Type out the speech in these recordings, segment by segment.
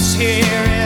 is here.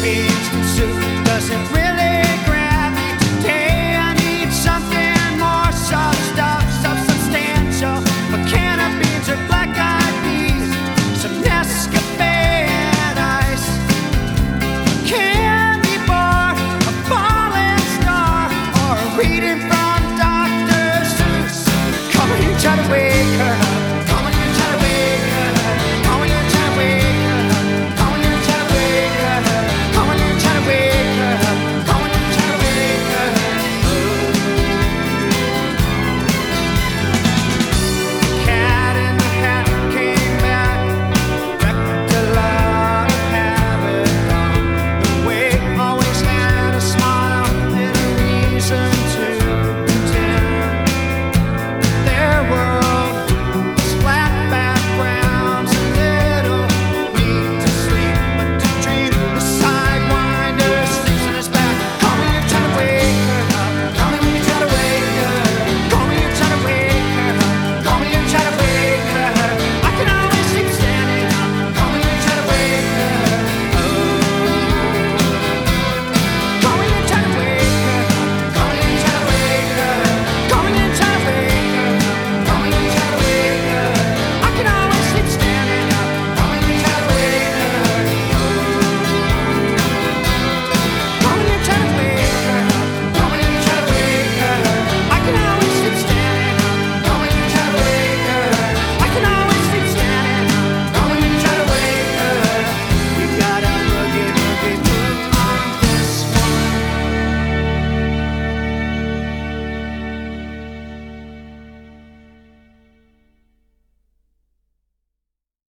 Maybe it's too soon.